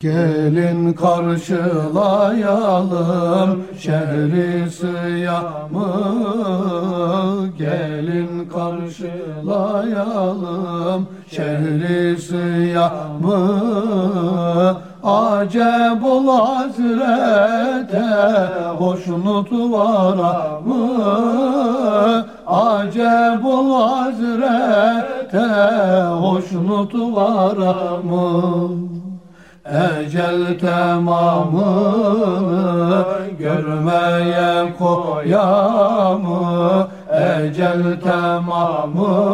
Gelin karşılayalım şehri sıyamı Gelin karşılayalım şehri sıyamı Acep ol hazrete hoşnut var mı? Acep ol hazrete hoşnut var mı? Ecel tamamını görmeye koyamı. Ecel tamamını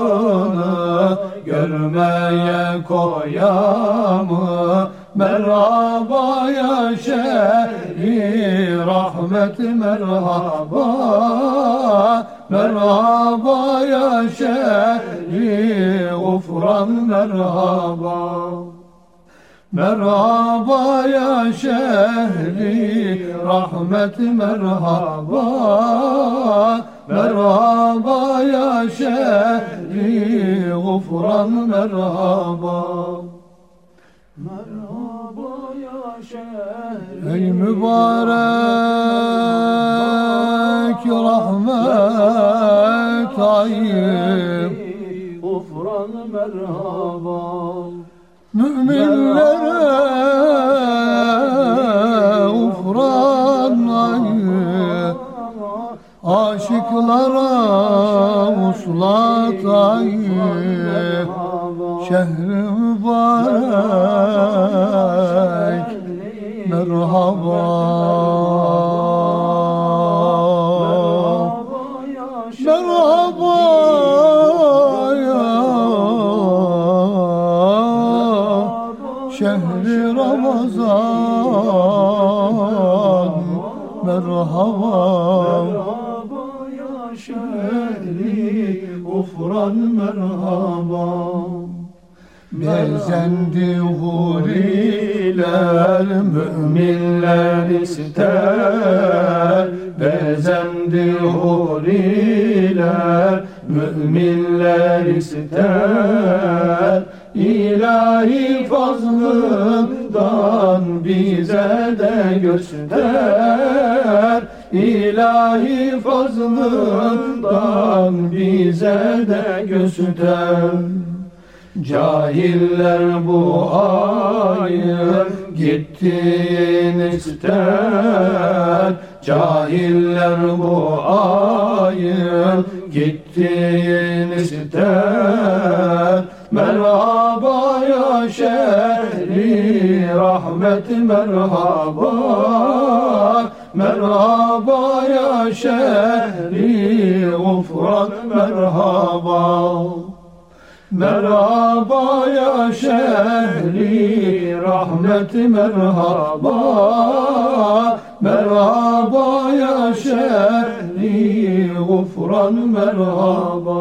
görmeye koyamı. Merhaba ya şehri rahmet merhaba. Merhaba ya şehri gufran merhaba Merhaba ya şehri rahmet merhaba. Merhaba ya şehri gufran merhaba. Merhaba ya şehri Ey mübarek rahmet ayıp Gufran merhaba Müminlere ufran ayı Aşıklara uslat ayı Şehri mübarek merhaba Ramazan Merhaba ya şehri Gufran merhaba Bezendi huriler müminler ister. Bezendi huriler müminler ister. İlahi bize de göster İlahi fazlından bize de göster Cahiller bu ayın gittiğini ister. Cahiller bu ayın gittiğini ister merhaba Merhaba ya şehri gufran merhaba. Merhaba ya şehri rahmet merhaba. Merhaba ya şehri gufran merhaba.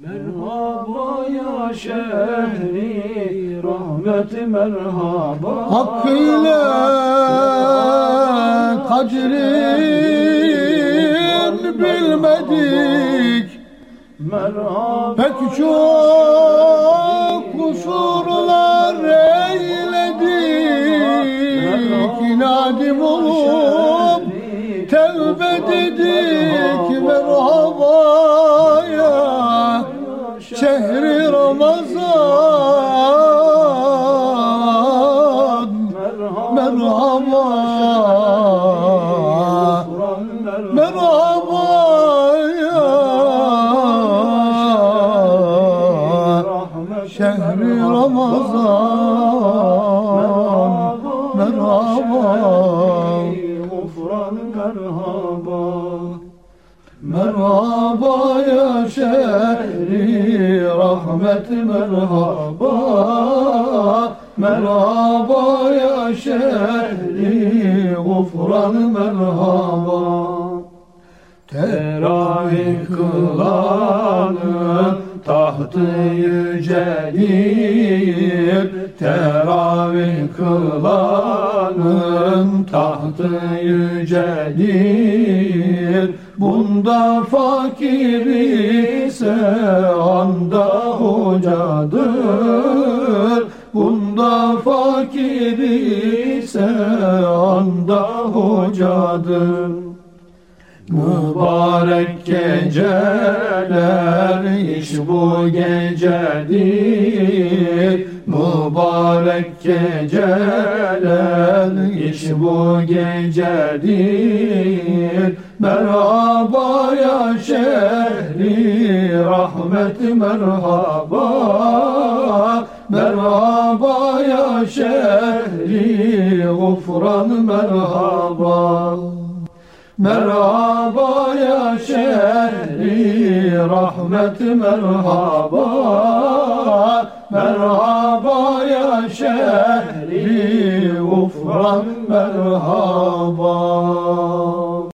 Merhaba ya şehri rahmet merhaba. Hakkıyla kadrin bilmedik. Merhaba. Pek çok kusurlar eyledik. İnadim olup Merhaba Merhaba ya şehri Ramazan. Merhaba Merhaba ya şehri rahmet merhaba Merhaba ya şehri gufran merhaba. Teravih kılanın tahtı yücelir Teravih kılanın tahtı yücelir Bunda fakir ise anda hocadır anda hocadır Mübarek geceler iş bu gecedir. Mübarek geceler iş bu gecedir. Merhaba ya şehri rahmet merhaba Merhaba ya şehri gufran merhaba. Merhaba ya şehri rahmet merhaba. Merhaba ya şehri gufran merhaba